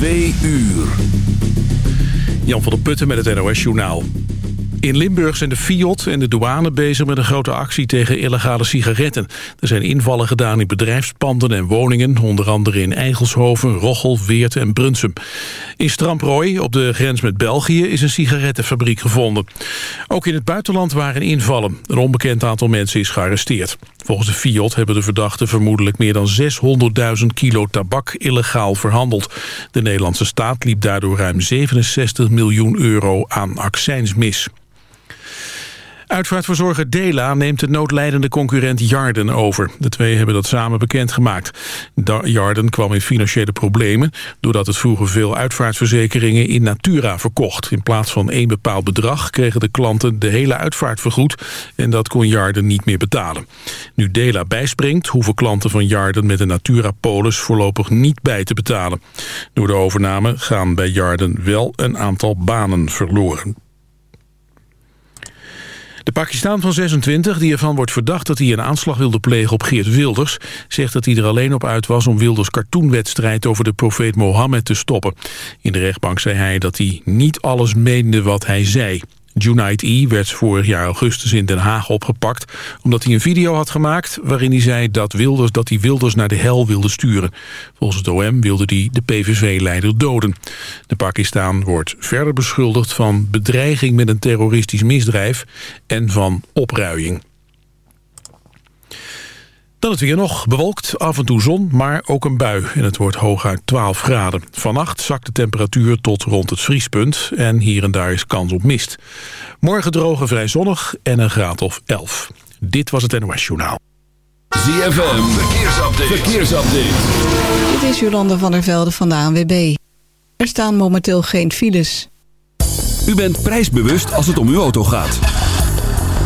Twee uur. Jan van der Putten met het NOS Journaal. In Limburg zijn de Fiat en de douane bezig met een grote actie tegen illegale sigaretten. Er zijn invallen gedaan in bedrijfspanden en woningen, onder andere in Eigelshoven, Rochel, Weert en Brunsum. In Stramprooi, op de grens met België, is een sigarettenfabriek gevonden. Ook in het buitenland waren invallen. Een onbekend aantal mensen is gearresteerd. Volgens de Fiat hebben de verdachten vermoedelijk meer dan 600.000 kilo tabak illegaal verhandeld. De Nederlandse staat liep daardoor ruim 67 miljoen euro aan accijns mis. Uitvaartverzorger Dela neemt de noodlijdende concurrent Jarden over. De twee hebben dat samen bekendgemaakt. Jarden kwam in financiële problemen... doordat het vroeger veel uitvaartverzekeringen in Natura verkocht. In plaats van één bepaald bedrag kregen de klanten de hele uitvaart vergoed... en dat kon Jarden niet meer betalen. Nu Dela bijspringt, hoeven klanten van Jarden met een Natura-polis... voorlopig niet bij te betalen. Door de overname gaan bij Jarden wel een aantal banen verloren. De Pakistan van 26, die ervan wordt verdacht dat hij een aanslag wilde plegen op Geert Wilders, zegt dat hij er alleen op uit was om Wilders cartoonwedstrijd over de profeet Mohammed te stoppen. In de rechtbank zei hij dat hij niet alles meende wat hij zei. Junaid E. werd vorig jaar augustus in Den Haag opgepakt... omdat hij een video had gemaakt waarin hij zei dat, Wilders, dat hij Wilders naar de hel wilde sturen. Volgens het OM wilde hij de PVV-leider doden. De Pakistan wordt verder beschuldigd van bedreiging met een terroristisch misdrijf... en van opruiing. Dan het weer nog. Bewolkt, af en toe zon, maar ook een bui. En het wordt hooguit 12 graden. Vannacht zakt de temperatuur tot rond het vriespunt. En hier en daar is kans op mist. Morgen droog en vrij zonnig en een graad of 11. Dit was het NOS Journaal. ZFM, verkeersupdate. verkeersupdate. Dit is Jolanda van der Velde van de ANWB. Er staan momenteel geen files. U bent prijsbewust als het om uw auto gaat.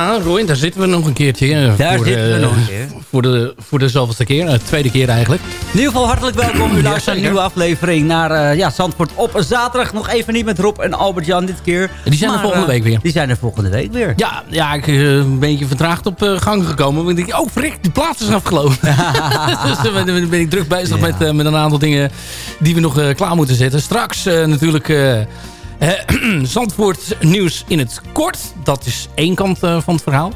Ja, Roy, daar zitten we nog een keertje. eh, Daar voor, zitten we eh, nog een keer. Voor de, voor de zoveelste keer, uh, tweede keer eigenlijk. In ieder geval hartelijk welkom. U luistert naar een nieuwe aflevering naar uh, ja, Zandvoort op zaterdag. Nog even niet met Rob en Albert-Jan dit keer. Die zijn er volgende week weer. Die zijn er volgende week weer. Ja, ja ik uh, een beetje vertraagd op gang gekomen. Maar ik denk, oh frik, die plaat is afgelopen. dus dan ben, ben ik druk bezig Ja. met, met een aantal dingen die we nog klaar moeten zetten. Straks natuurlijk Zandvoort nieuws in het kort. Dat is één kant uh, van het verhaal.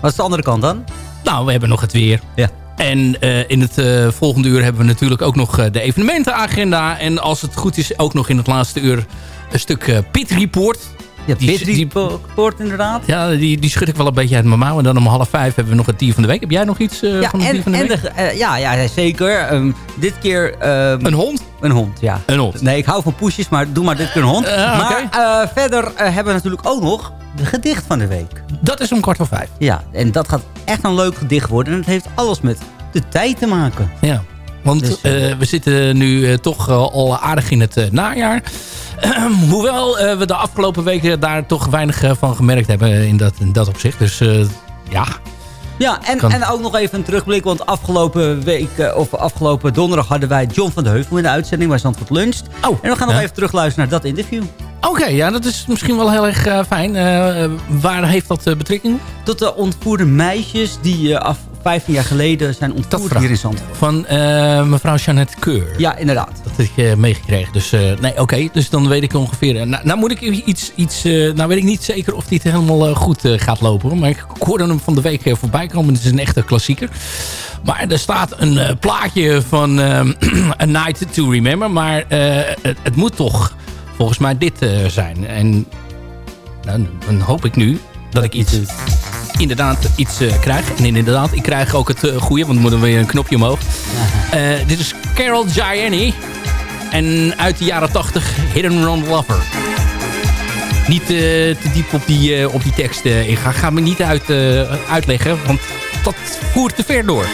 Wat is de andere kant dan? Nou, we hebben nog het weer. Ja. En uh, in het uh, volgende uur hebben we natuurlijk ook nog uh, de evenementenagenda. En als het goed is, ook nog in het laatste uur een stuk Pit Report. Ja, Pit Report inderdaad. Ja, die, die schud ik wel een beetje uit mijn mouw. En dan om half vijf hebben we nog het dier van de week. Heb jij nog iets ja, van het en, dier van de week? De, ja, ja, zeker. Um, dit keer... Um, een hond? Een hond, ja. Een hond. Nee, ik hou van poesjes, maar doe maar dit keer een hond. maar okay. verder hebben we natuurlijk ook nog de gedicht van de week. Dat is om kwart voor vijf. Ja, en dat gaat echt een leuk gedicht worden. En het heeft alles met de tijd te maken. Ja, want dus, uh, we zitten nu uh, toch uh, al aardig in het najaar. hoewel we de afgelopen weken daar toch weinig van gemerkt hebben in dat, in dat opzicht. Dus ja... Ja, en, en ook nog even een terugblik. Want afgelopen week, of afgelopen donderdag hadden wij John van de Heuvel in de uitzending bij Zandvoort Luncht. Oh, en we gaan nog even terugluisteren naar dat interview. Oké, okay, ja, dat is misschien wel heel erg uh, fijn. Uh, waar heeft dat uh, betrekking? Tot de ontvoerde meisjes die af 15 jaar geleden zijn ontvoerd hier in Zandvoort. Van mevrouw Jeannette Keur. Ja, inderdaad. Dat heb ik meegekregen. Dus nee, oké. Okay, dus dan weet ik ongeveer. Nou, nou moet ik iets... iets nou weet ik niet zeker of dit helemaal goed gaat lopen. Maar ik hoorde hem van de week voorbij komen. Het is een echte klassieker. Maar er staat een plaatje van A Night to Remember. Maar het, het moet toch volgens mij dit uh, zijn. En nou, dan hoop ik nu dat ik iets, inderdaad iets uh, krijg. En inderdaad, ik krijg ook het uh, goede, want dan moeten we weer een knopje omhoog. dit is Carol Gianni. En uit de jaren 80, Hidden Run Lover. Niet te diep op die, op die tekst ingaan. Ga me niet uit, uitleggen, want dat voert te ver door.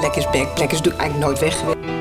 plek is back. plek is eigenlijk nooit weg.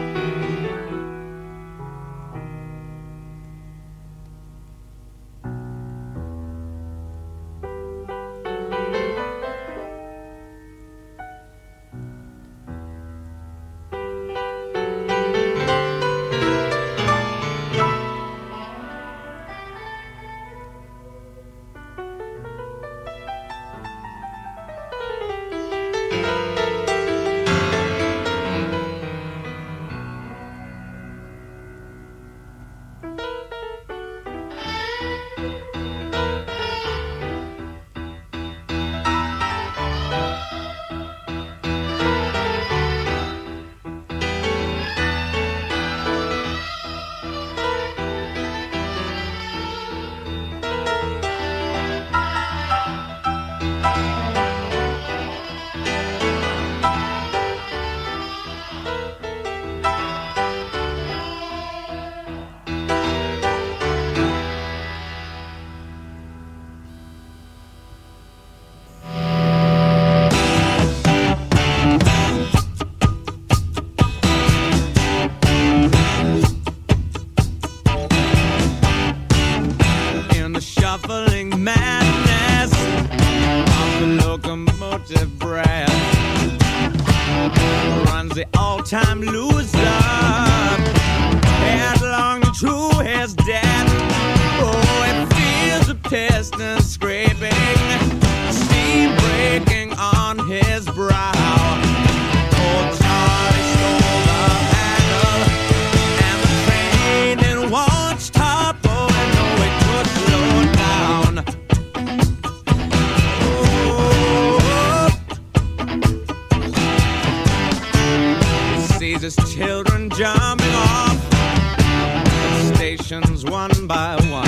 Stations one by one.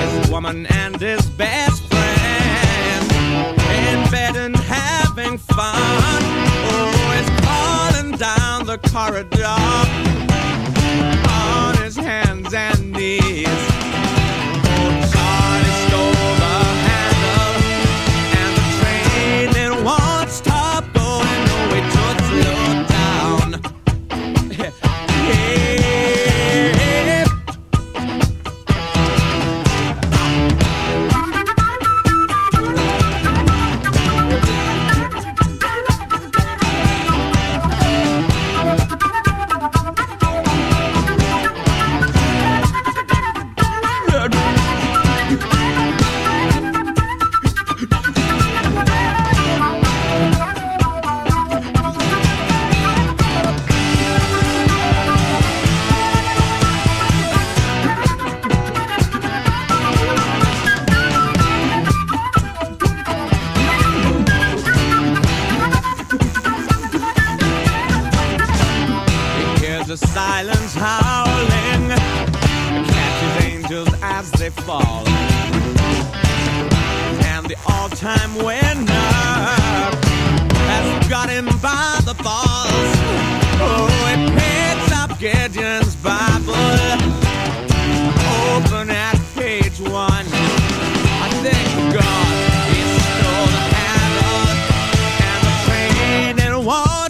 His woman and his best friend in bed and having fun. Oh, he's calling down the corridor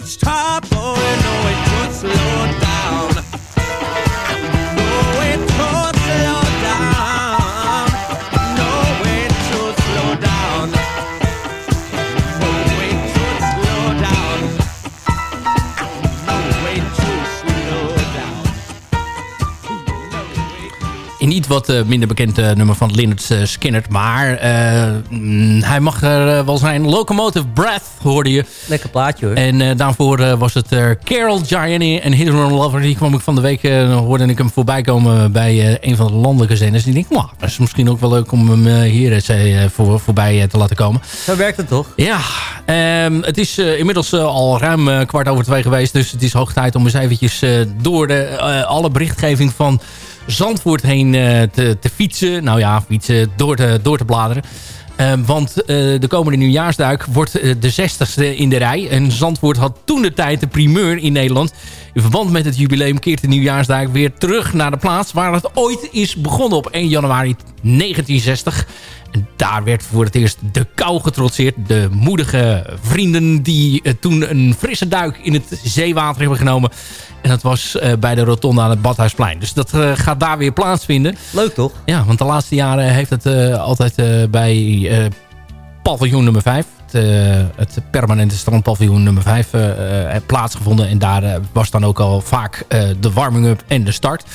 much time. Iets wat eh, minder bekend eh, nummer van Leonard uh, Skinner. Maar mm, hij mag er wel zijn. Locomotive Breath hoorde je. Lekker plaatje hoor. En daarvoor was het Carol Gianni en Hidden Lover. Die kwam ik van de week, hoorde ik hem voorbij komen bij een van de landelijke zenders. Die denk ik, nou, dat is misschien ook wel leuk om hem hier eens voor, voorbij te laten komen. Zo werkt het toch? Ja, ehm, het is inmiddels al ruim kwart over twee geweest. Dus het is hoog tijd om eens eventjes door de, alle berichtgeving van Zandvoort heen eh, te, te fietsen. Nou ja, fietsen, door te, door te bladeren. Eh, want eh, de komende nieuwjaarsduik wordt eh, de 60ste in de rij. En Zandvoort had toen de tijd de primeur in Nederland. In verband met het jubileum keert de nieuwjaarsduik weer terug naar de plaats... waar het ooit is begonnen op 1 januari 1960. En daar werd voor het eerst de kou getrotseerd. De moedige vrienden die eh, toen een frisse duik in het zeewater hebben genomen. En dat was eh, bij de rotonde aan het Badhuisplein. Dus dat eh, gaat daar weer plaatsvinden. Leuk toch? Ja, want de laatste jaren heeft het altijd bij paviljoen nummer 5... Het, het permanente strandpaviljoen nummer 5 eh, eh, plaatsgevonden. En daar was dan ook al vaak de warming-up en de start.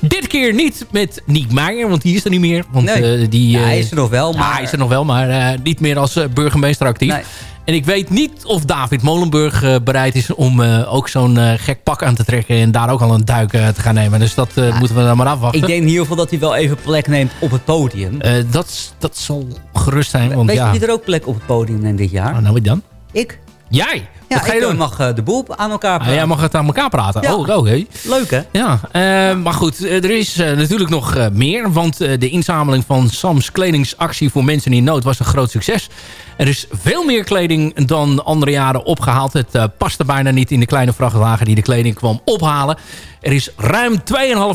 Dit keer niet met Niek Meijer, want die is er niet meer. Want, Nee. eh, die, Ja, eh, hij is er nog wel, ja, maar- hij is er nog wel, maar eh, niet meer als burgemeester actief. Nee. En ik weet niet of David Molenburg bereid is om ook zo'n gek pak aan te trekken... en daar ook al een duik te gaan nemen. Dus dat moeten we dan maar afwachten. Ik denk in ieder geval dat hij wel even plek neemt op het podium. Dat, dat zal gerust zijn. Want Weet je wie er ook plek op het podium neemt dit jaar? Oh, nou wie dan? Ik. Jij? Ja, Wat ga je ik doen? mag eh, de boel aan elkaar Ah, praten. jij mag het aan elkaar praten. Ja. Oh, oké. Leuk hè? Ja, eh, maar goed, eh, er is eh, natuurlijk nog eh, meer. Want eh, de inzameling van Sams kledingsactie voor mensen in nood was een groot succes. Er is veel meer kleding dan andere jaren opgehaald. Het eh, paste bijna niet in de kleine vrachtwagen die de kleding kwam ophalen. Er is ruim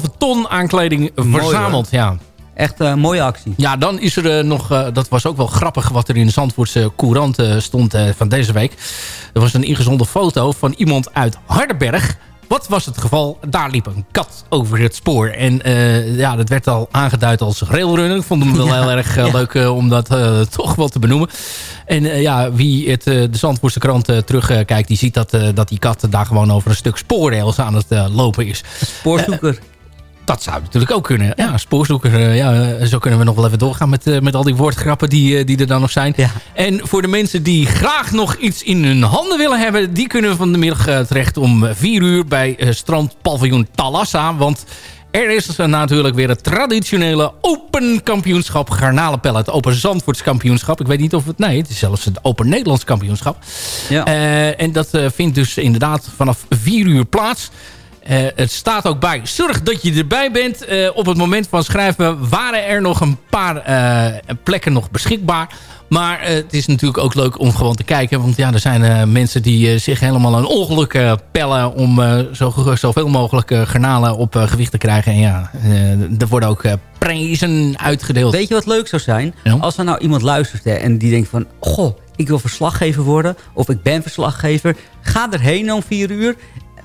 2,5 ton aan kleding verzameld. Ja. Echt een mooie actie. Ja, dan is er eh, nog, eh, dat was ook wel grappig wat er in de Zandvoortse Courant eh, stond eh, van deze week. Er was een ingezonden foto van iemand uit Hardenberg. Wat was het geval? Daar liep een kat over het spoor. En eh, ja, dat werd al aangeduid als railrunner. Ik vond hem wel heel erg eh, leuk eh, om dat eh, toch wel te benoemen. En eh, ja, wie het, eh, de Zandvoortse krant eh, terugkijkt... die ziet dat, eh, dat die kat daar gewoon over een stuk spoorrails aan het eh, lopen is. Spoorzoeker. Dat zou natuurlijk ook kunnen. Ja, spoorzoeker. eh, ja, eh, zo kunnen we nog wel even doorgaan met, eh, met al die woordgrappen die, eh, die er dan nog zijn. Ja. En voor de mensen die graag nog iets in hun handen willen hebben... die kunnen van de middag eh, terecht om 4 uur bij eh, strandpaviljoen Talassa. Want er is eh, natuurlijk weer het traditionele Open Kampioenschap Garnalenpellen. Het Open Zandvoorts Kampioenschap. Ik weet niet of het... Nee, het is zelfs het Open Nederlands Kampioenschap. Ja. Eh, en dat eh, vindt dus inderdaad vanaf 4 uur plaats. Eh, het staat ook bij. Zorg dat je erbij bent. Eh, op het moment van schrijven waren er nog een paar eh, plekken nog beschikbaar. Maar het is natuurlijk ook leuk om gewoon te kijken. Want ja, er zijn mensen die zich helemaal een ongeluk pellen... om zo, zoveel mogelijk garnalen op gewicht te krijgen. En ja, er worden ook prijzen uitgedeeld. Weet je wat leuk zou zijn? Ja. Als er nou iemand luistert hè, en die denkt van... Goh, ik wil verslaggever worden. Of ik ben verslaggever. Ga erheen om vier uur.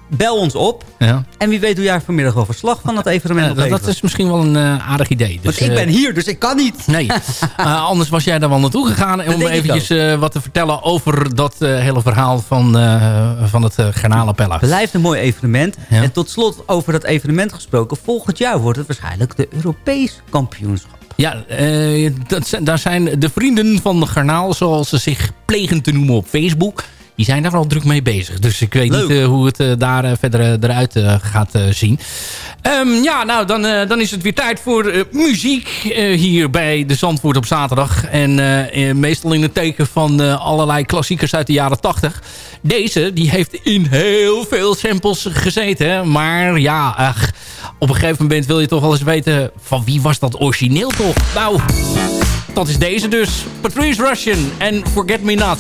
Bel ons op. Ja. En wie weet doe jij vanmiddag wel verslag van dat evenement nog dat, is misschien wel een eh, aardig idee. Want Dus, ik eh, ben hier, dus ik kan niet. Nee, Eh, anders was jij daar wel naartoe gegaan om eventjes wat te vertellen over dat hele verhaal van, van het uh, garnalenpellen. Blijft een mooi evenement. Ja. En tot slot over dat evenement gesproken. Volgend jaar wordt het waarschijnlijk de Europees kampioenschap. Ja, dat, zijn- daar zijn de vrienden van de garnaal, zoals ze zich plegen te noemen op Facebook... Die zijn daar al druk mee bezig. Dus ik weet Leuk. niet eh, hoe het eh, daar eh, verder eruit gaat zien. Ehm, ja, nou, dan, dan is het weer tijd voor muziek hier bij de Zandvoort op zaterdag. En meestal in het teken van allerlei klassiekers uit de jaren 80. Deze, die heeft in heel veel samples gezeten. Maar ja, ach, op een gegeven moment wil je toch wel eens weten... van wie was dat origineel toch? Nou, dat is deze dus. Patrice Russian en Forget Me Not.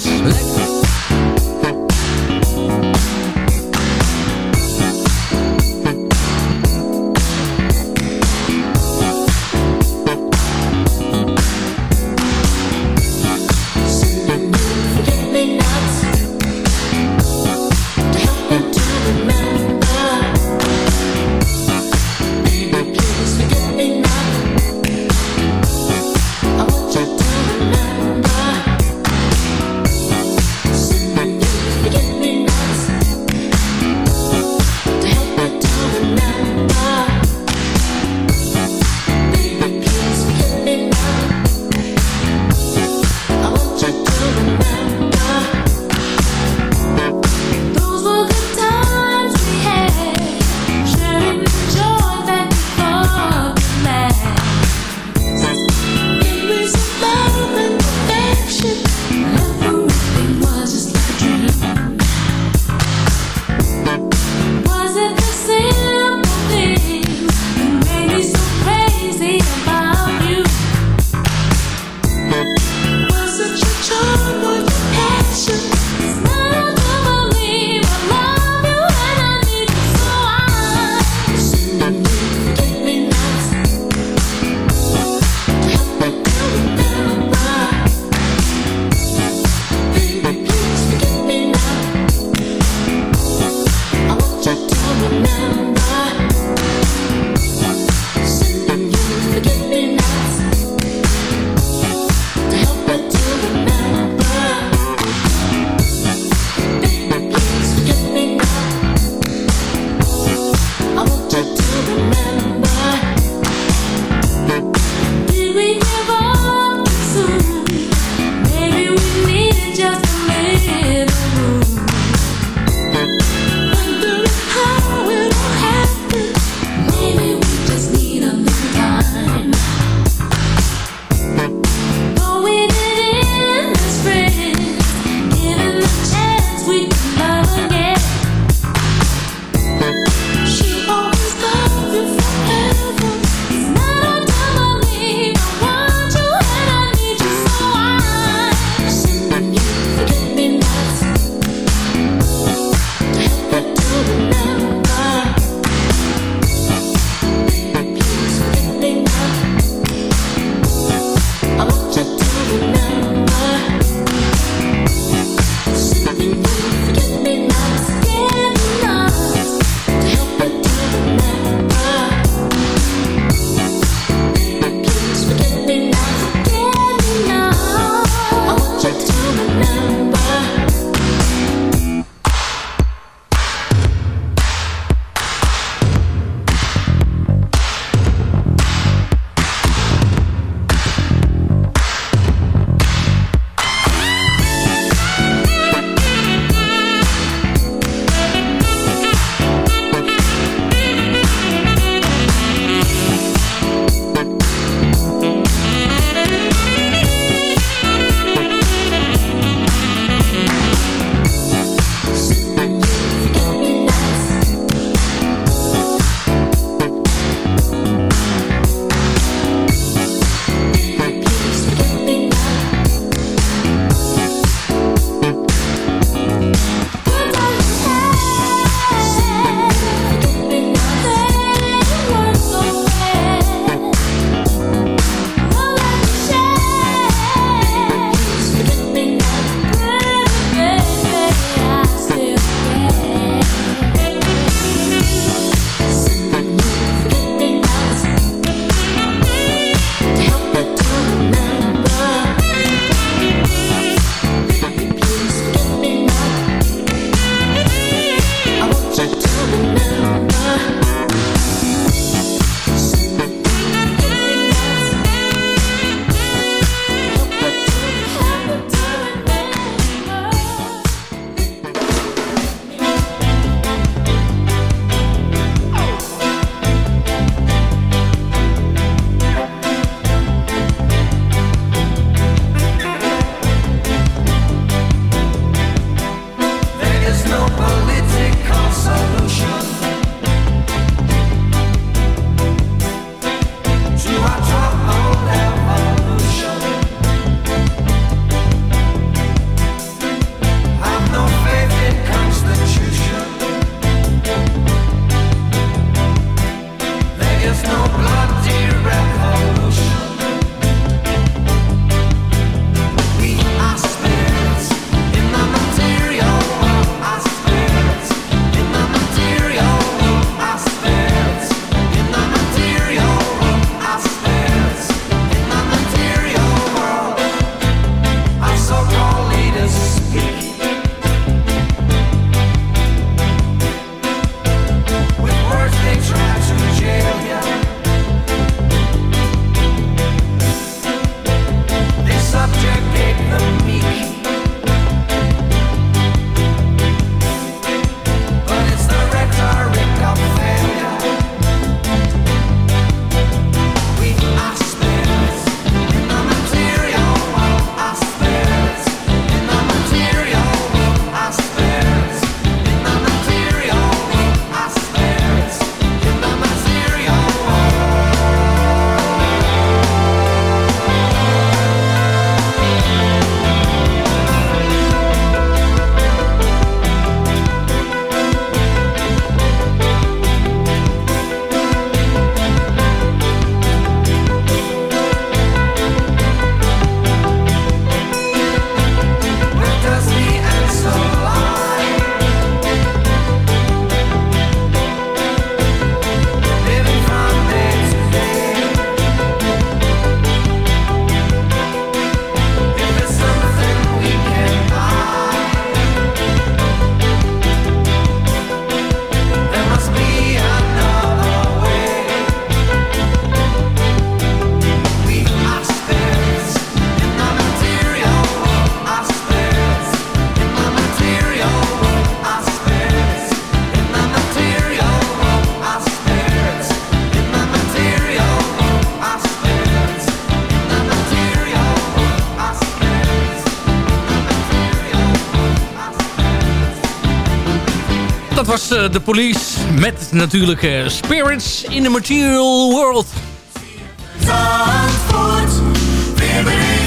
Was eh, de police met natuurlijk eh, Spirits in the Material World.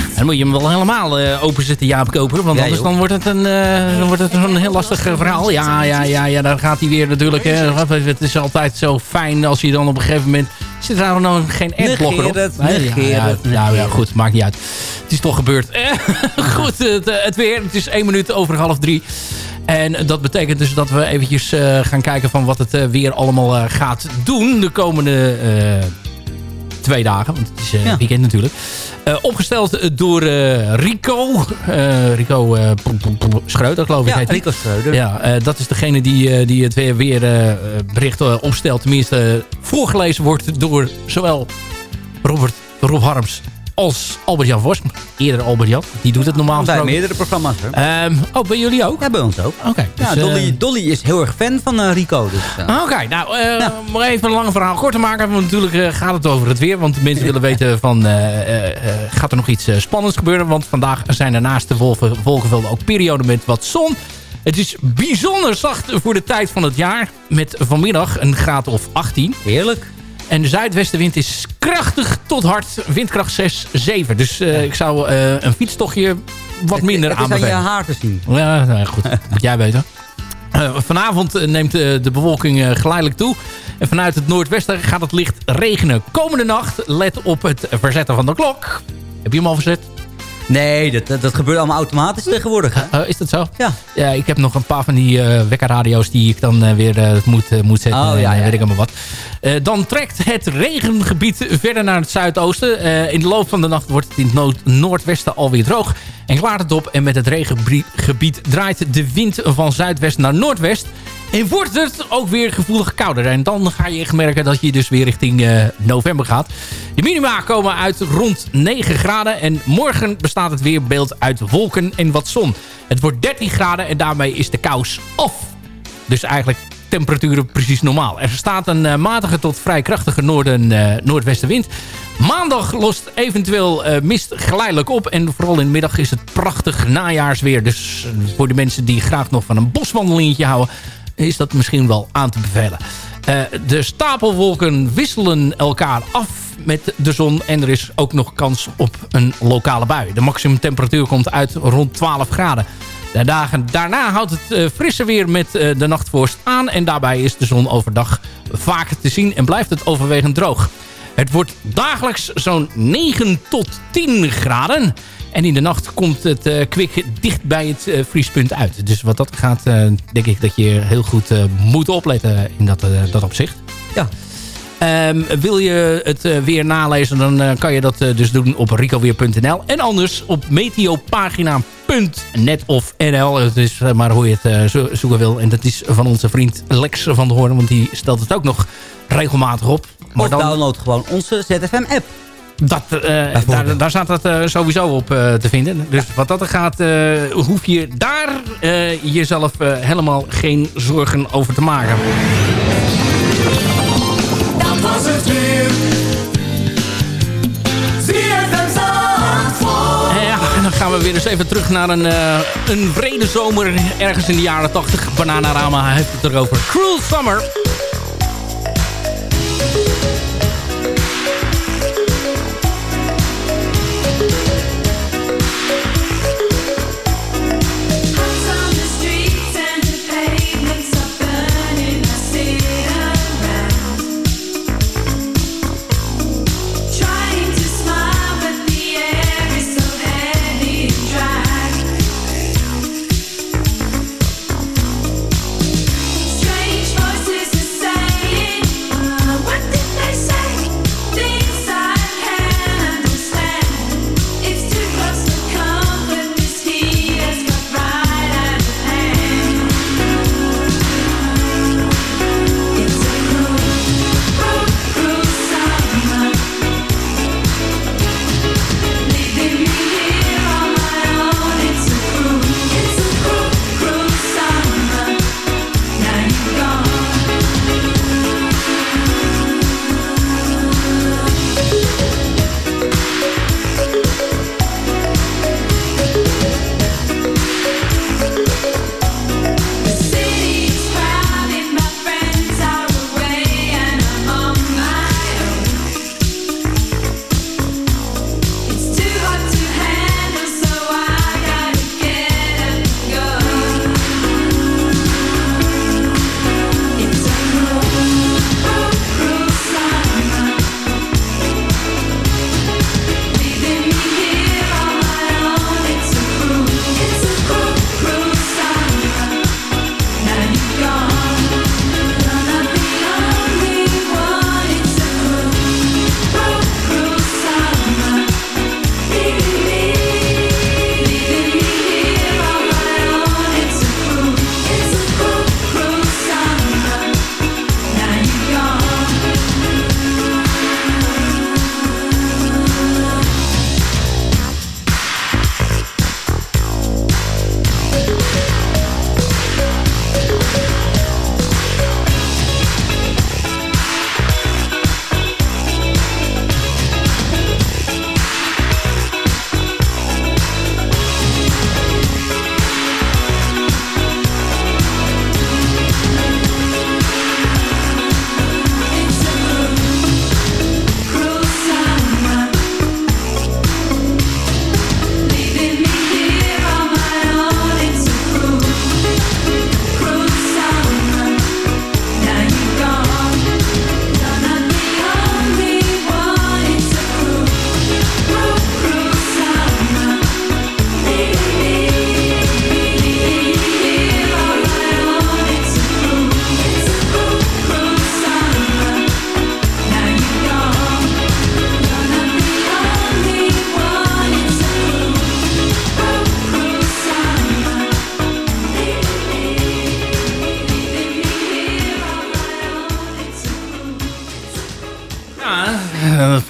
En dan moet je hem wel helemaal eh, openzetten, Jaap Koper. Want Ja, anders joh. dan wordt het een, eh, dan wordt het een heel lastig verhaal. Ja, ja, ja, ja, dan gaat hij weer natuurlijk. Hè. Het is altijd zo fijn als je dan op een gegeven moment... Zit er nou nog geen adblocker op? Negeer het, Nee, negeer ja, ja, ja, negeer ja, goed, maakt niet uit. Het is toch gebeurd. Goed, het, het weer. Het is één minuut over half drie. En dat betekent dus dat we eventjes eh, gaan kijken van wat het eh, weer allemaal eh, gaat doen de komende twee dagen. Want het is Ja. weekend natuurlijk. Opgesteld door Rico. Rico Schreuder geloof ik Ja, heet. Rico Schreuder. Ja, dat is degene die, die het weer, weer bericht opstelt. Tenminste, voorgelezen wordt door zowel Robert Rob Harms als Albert-Jan Vos. Eerder Albert-Jan. Die doet het normaal Bij meerdere programma's. Hè? Ehm, oh, bij jullie ook? Ja, bij ons ook. Oké. Ja, dus, eh, Dolly, Dolly is heel erg fan van eh, Rico. Dus, eh, Oké, nou, om even een lang verhaal kort te maken. Want natuurlijk gaat het over het weer. Want mensen willen weten van, gaat er nog iets spannends gebeuren? Want vandaag zijn er naast de wolven, wolkenvelden ook perioden met wat zon. Het is bijzonder zacht voor de tijd van het jaar. Met vanmiddag een graad of 18. Heerlijk. En de zuidwestenwind is krachtig tot hard. Windkracht 6, 7. Dus eh, ik zou eh, een fietstochtje wat minder Het is aan je aanbevelen. haar te zien. Ja, nou, goed. Moet jij weten. Eh, vanavond neemt de bewolking geleidelijk toe. En vanuit het noordwesten gaat het licht regenen. Komende nacht, let op het verzetten van de klok. Heb je hem al verzet? Nee, dat, dat, dat gebeurt allemaal automatisch tegenwoordig. Hè? Eh, is dat zo? Ja. Ja, ik heb nog een paar van die eh wekkerradio's die ik dan eh, weer moet, moet zetten. Oh, ja, weet ik allemaal wat. Dan trekt het regengebied verder naar het zuidoosten. In de loop van de nacht wordt het in het noord- noordwesten alweer droog. En klaart het op. En met het regengebied draait de wind van zuidwest naar noordwest. En wordt het ook weer gevoelig kouder. En dan ga je echt merken dat je dus weer richting eh, november gaat. De minima komen uit rond 9 graden. En morgen bestaat het weerbeeld uit wolken en wat zon. Het wordt 13 graden en daarmee is de kous af. Dus eigenlijk temperaturen precies normaal. Er staat een eh, matige tot vrij krachtige noorden, eh, noordwestenwind. Maandag lost eventueel mist geleidelijk op. En vooral in de middag is het prachtig najaarsweer. Dus voor de mensen die graag nog van een boswandelingetje houden... is dat misschien wel aan te bevelen. Eh, de stapelwolken wisselen elkaar af met de zon. En er is ook nog kans op een lokale bui. De maximumtemperatuur komt uit rond 12 graden. De dagen daarna houdt het eh, frisse weer met eh, de nachtvorst aan. En daarbij is de zon overdag vaak te zien en blijft het overwegend droog. Het wordt dagelijks zo'n 9 tot 10 graden. En in de nacht komt het eh, kwik dicht bij het eh, vriespunt uit. Dus wat dat gaat, eh, denk ik dat je heel goed moet opletten in dat, dat opzicht. Ja. Ehm, wil je het weer nalezen, dan kan je dat dus doen op ricoweer.nl. En anders op meteopagina.net of nl. Het is maar hoe je het zo- zoeken wil. En dat is van onze vriend Lex van de Hoorn. Want die stelt het ook nog regelmatig op. Maar Of download gewoon onze ZFM-app. Dat, eh, daar, daar staat dat eh, sowieso op eh, te vinden. Dus wat dat er gaat, eh, hoef je daar eh, jezelf helemaal geen zorgen over te maken. Dat was het weer. ZFM Zandvoort. Ja, en dan gaan we weer eens even terug naar een, eh een vrede zomer ergens in de jaren 80. Bananarama heeft het erover. Cruel Summer.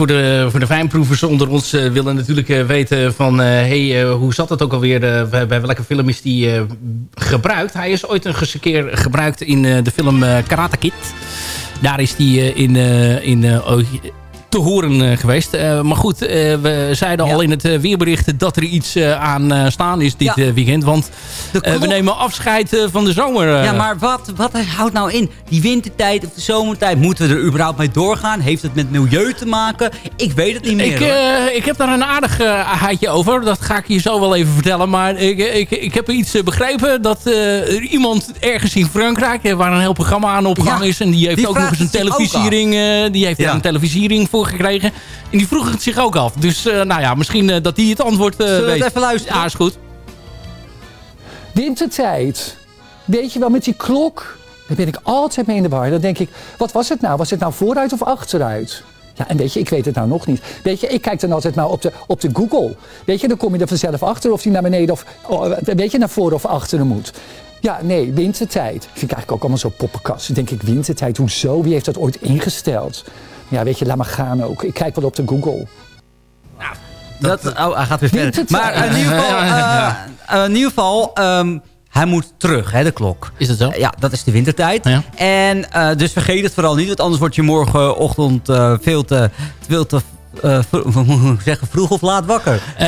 Voor, de, voor de fijnproevers onder ons eh, willen natuurlijk eh, weten van... eh, hey, hoe zat het ook alweer? bij, welke film is die gebruikt? Hij is ooit een keer gebruikt in de film Karate Kid. Daar is die in, in te horen eh, geweest. Eh, maar goed, eh, we zeiden al in het weerbericht dat er iets aan staan is dit Ja. weekend. Want we nemen afscheid van de zomer. Ja, maar wat, wat houdt nou in? Die wintertijd of de zomertijd, moeten we er überhaupt mee doorgaan? Heeft het met milieu te maken? Ik weet het niet meer. Ik, ik heb daar een aardig haatje over. Dat ga ik je zo wel even vertellen. Maar ik, ik, ik heb iets begrepen dat er iemand ergens in Frankrijk... waar een heel programma aan opgehangen Ja, is... en die heeft die ook nog eens een televisiering... die heeft een televisiering voor gekregen. En die vroeg het zich ook af. Dus eh, nou ja, misschien eh, dat die het antwoord eh, Zullen we weet. het even luisteren? Ja, is goed. Wintertijd. Weet je wel, met die klok. Daar ben ik altijd mee in de war. Dan denk ik, wat was het nou? Was het nou vooruit of achteruit? Ja, en weet je, ik weet het nou nog niet. Weet je, ik kijk dan altijd maar op de, op de Google. Weet je, dan kom je er vanzelf achter of die naar beneden of, oh, weet je, naar voren of achteren moet. Ja, nee, wintertijd. Vind ik eigenlijk ook allemaal zo poppenkast. Dan denk ik, wintertijd, hoezo? Wie heeft dat ooit ingesteld? Ja, weet je, laat maar gaan ook. Ik kijk wel op de Google. Dat, oh, hij gaat weer verder. Maar in ieder geval, eh, eh, in ieder geval ehm, hij moet terug, hè, de klok. Is dat zo? Ja, dat is de wintertijd. Ja. En eh, dus vergeet het vooral niet, want anders word je morgenochtend eh, veel te, veel te eh, hoe ik zeggen, vroeg of laat wakker. Eh,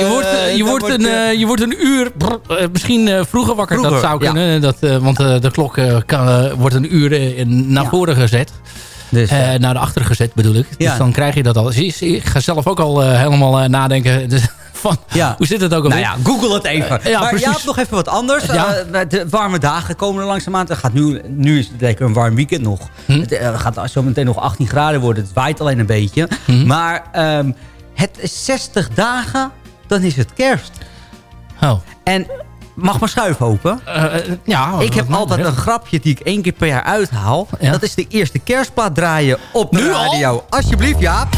je, wordt, je, wordt wordt, een, je wordt een uur, brr, misschien eh, vroeger wakker. dat Vroeger, zou ja. kunnen. Dat, eh, want eh, de klok eh, kan, wordt een uur naar Ja. voren gezet. Dus, Eh, naar de achteren gezet bedoel ik. Ja. Dus dan krijg je dat al. Dus ik ga zelf ook al eh, helemaal eh, nadenken. Dus, van, Ja. Hoe zit het ook alweer? Nou ja, google het even. Eh, ja, maar precies. nog even wat anders. Ja. Eh, de warme dagen komen er langzaamaan. Het gaat nu, nu is het lekker een warm weekend nog. Hm? Het eh, gaat zo meteen nog 18 graden worden. Het waait alleen een beetje. Hm? Maar ehm, het is 60 dagen, dan is het kerst. Oh. En mag maar schuif open. Eh, eh, ja, Ik heb altijd een grapje die ik één keer per jaar uithaal. Ja. Dat is de eerste kerstplaat draaien op de Nu al? radio. Alsjeblieft, Jaap.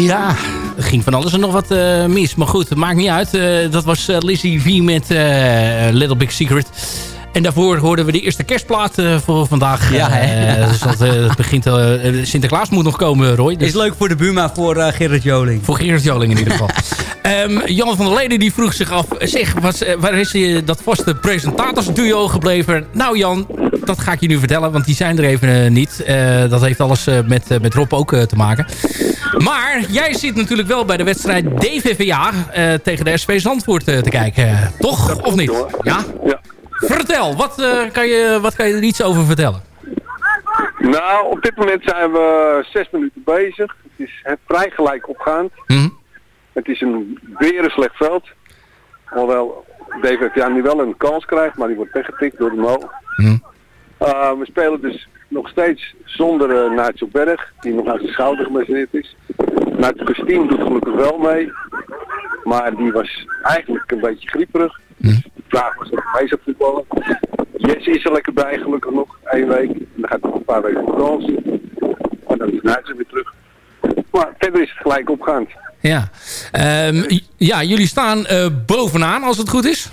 Ja, er ging van alles en nog wat eh, mis. Maar goed, het maakt niet uit. Eh, dat was eh, Lizzie V met Little Big Secret. En daarvoor hoorden we de eerste kerstplaat voor vandaag. Ja, hè? Dus dat het begint, Sinterklaas moet nog komen, Roy. Dus Is leuk voor de Buma, voor Gerrit Joling. voor Gerard Joling in ieder geval. Ehm, Jan van der Leden die vroeg zich af... Zeg, was, waar is je dat vaste presentatorsduo gebleven? Nou Jan, dat ga ik je nu vertellen, want die zijn er even eh, niet. Eh, dat heeft alles eh, met, met Rob ook te maken. Maar jij zit natuurlijk wel bij de wedstrijd DVVA tegen de SV Zandvoort te kijken. toch, of niet? Ja? Ja. Vertel, wat, kan je, wat kan je er iets over vertellen? Nou, op dit moment zijn we zes minuten bezig. Het is vrij gelijk opgaand. Mhm. Het is een weer een slecht veld. Hoewel DVVA nu wel een kans krijgt, maar die wordt weggetikt door de Mo. Mhm. Uh, we spelen dus nog steeds zonder uh, Berg, die nog aan zijn schouder geblesseerd is. Nigel Christine doet gelukkig wel mee, maar die was eigenlijk een beetje grieperig. Dus de vraag was of hij mee zou voetballen. Jess is er lekker bij, gelukkig nog, één week. En dan gaat hij nog een paar weken op vakantie. En dan is Nigel weer terug. Maar verder is het gelijk opgaand. Ja, Ehm, ja jullie staan eh, bovenaan als het goed is.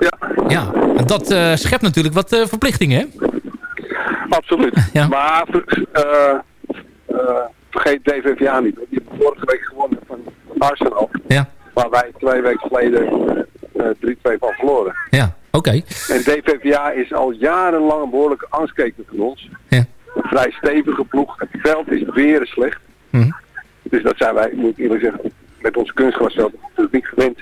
Ja. Ja, en dat eh, schept natuurlijk wat eh, verplichtingen, hè? Absoluut. Maar eh, vergeet DVVA niet. Die hebben vorige week gewonnen van Arsenal. Ja. Waar wij twee weken geleden eh, 3-2 van verloren. Ja, oké. En DVVA is al jarenlang een behoorlijke angstkeker van ons. Ja. Een vrij stevige ploeg. Het veld is weer slecht. Mhm. Dus dat zijn wij, moet ik eerlijk zeggen, met onze kunstgrasveld natuurlijk niet gewend.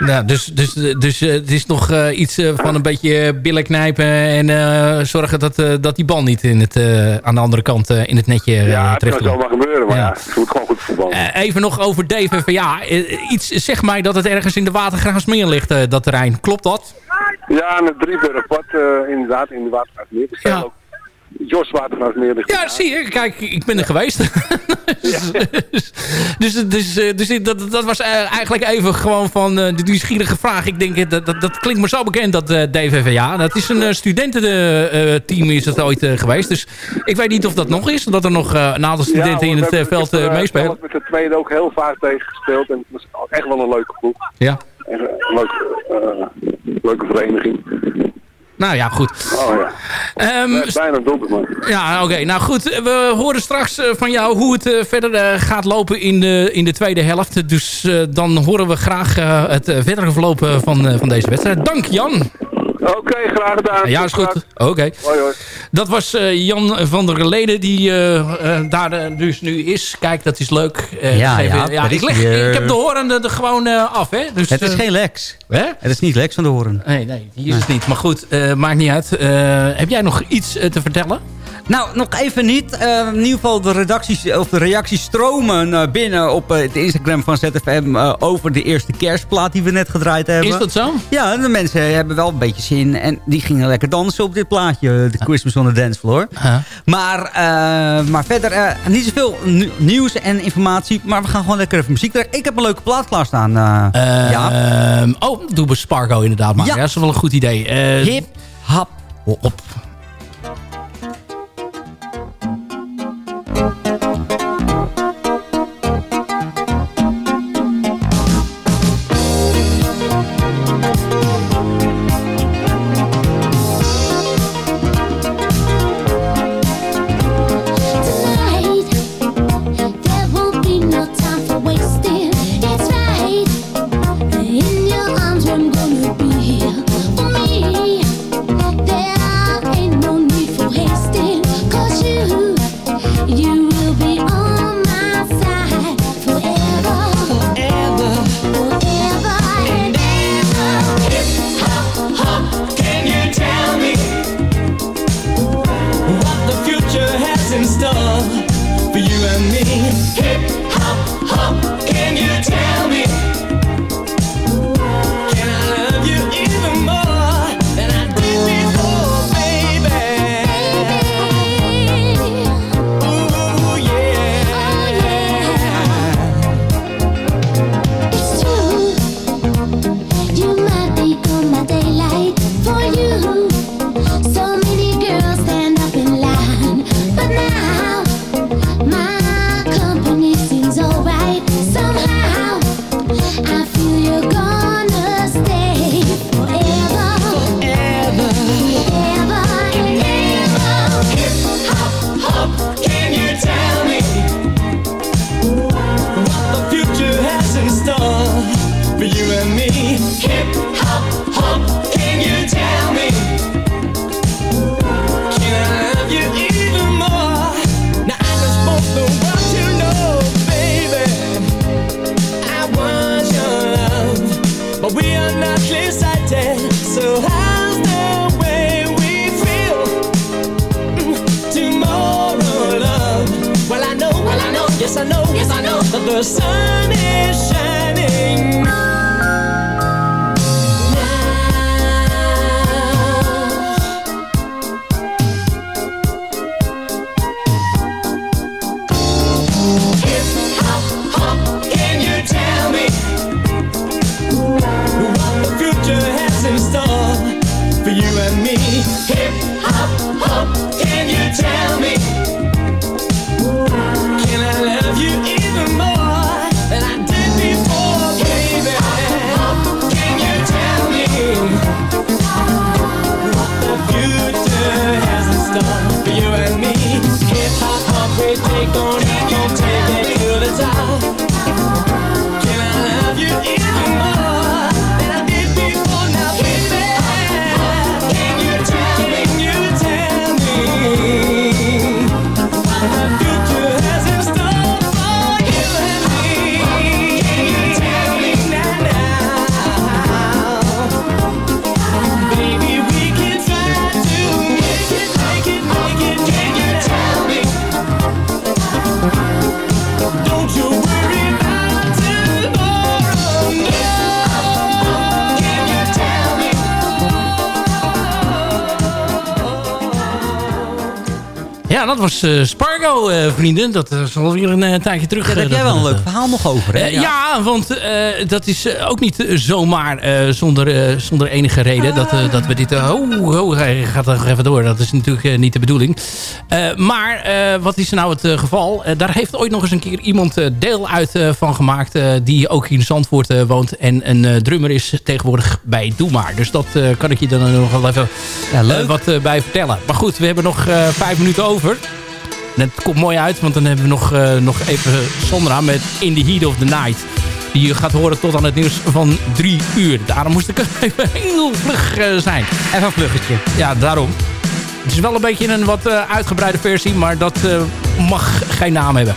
Nou, dus, dus, dus eh, het is nog eh, iets eh, van een beetje billen knijpen en zorgen dat, dat die bal niet in het, aan de andere kant in het netje eh, Ja, het kan terecht zomaar gebeuren, maar Ja. ja, ze moet gewoon goed voetballen. Even nog over DVVA. Eh, iets zegt mij dat het ergens in de Watergraafsmeer ligt, dat terrein. Klopt dat? Ja, aan het Driebergpad, eh inderdaad, in de Watergraafsmeer. Er Ja. ook Jos Watergraafsmeer ligt Ja, zie je. Kijk, ik ben er geweest. dus dus, dus, eh, dus ik- dat, dat was eh, eigenlijk even gewoon van eh, de nieuwsgierige vraag. Ik denk, dat, dat, dat klinkt me zo bekend, dat DVVA. Dat is een studententeam is het ooit geweest. Dus ik weet niet of dat nog is. Dat er nog een aantal studenten Ja, in het veld gisteren, meespelen. zelf met de tweede ook heel vaak tegen gespeeld. En het was echt wel een leuke ploeg. Ja. En, een leuke, leuke vereniging. Nou ja, goed. Oh ja. Ehm, Ja, bijna doelpunt, man. Ja, oké. Nou goed, we horen straks eh, van jou hoe het eh, verder eh, gaat lopen in de, in de tweede helft. Dus eh, dan horen we graag eh, het eh, verdere verloop eh, van, eh, van deze wedstrijd. Dank Jan. Oké, graag gedaan. Ja, is goed. Oké. Hoi, hoi. Dat was eh, Jan van der Leden die eh, eh, daar dus nu is. Kijk, dat is leuk. Eh, Ja, dus ja, ja dat ik, leg, ik heb de horen er gewoon eh, af. Hè? Dus, Het is geen Lex. Hè? Het is niet Lex van de Horen. Nee, nee, die is het niet. Maar goed, eh, maakt niet uit. Eh, heb jij nog iets te vertellen? Nou, nog even niet. Eh, in ieder geval de, redacties, of de reacties stromen eh, binnen op eh, het Instagram van ZFM... over de eerste kerstplaat die we net gedraaid hebben. Is dat zo? Ja, de mensen hebben wel een beetje zin. En die gingen lekker dansen op dit plaatje. De Christmas on the Dance Floor. Maar, maar verder niet zoveel nieuws en informatie. Maar we gaan gewoon lekker even muziek draaien. Ik heb een leuke plaat klaarstaan. eh ja. Ehm, oh, doe we Spargo inderdaad maar. Ja. Ja. dat is wel een goed idee. Hip, hap, op. sun dat was eh, Spargo, eh, vrienden. Dat is alweer een eh, tijdje terug. Ja, daar heb eh, jij wel een leuk verhaal nog over, hè? eh, ja. want eh, dat is eh, ook niet eh, zomaar eh, zonder, eh, zonder enige reden dat, eh, dat we dit... eh, oh, oh, hij gaat er nog even door. Dat is natuurlijk eh, niet de bedoeling. Eh, maar eh, wat is nou het eh, geval? Eh, daar heeft ooit nog eens een keer iemand eh, deel uit eh, van gemaakt... eh, die ook in Zandvoort eh, woont en een eh, drummer is tegenwoordig bij Doe Maar. Dus dat eh, kan ik je dan nog wel even eh, wat eh, bij vertellen. Maar goed, we hebben nog eh, vijf minuten over. Het komt mooi uit, want dan hebben we nog, eh, nog even Sondra met In the Heat of the Night. Die je gaat horen tot aan het nieuws van drie uur. Daarom moest ik even heel vlug eh, zijn. Even een vluggetje. Ja, daarom. Het is wel een beetje een wat eh, uitgebreide versie, maar dat eh, mag geen naam hebben.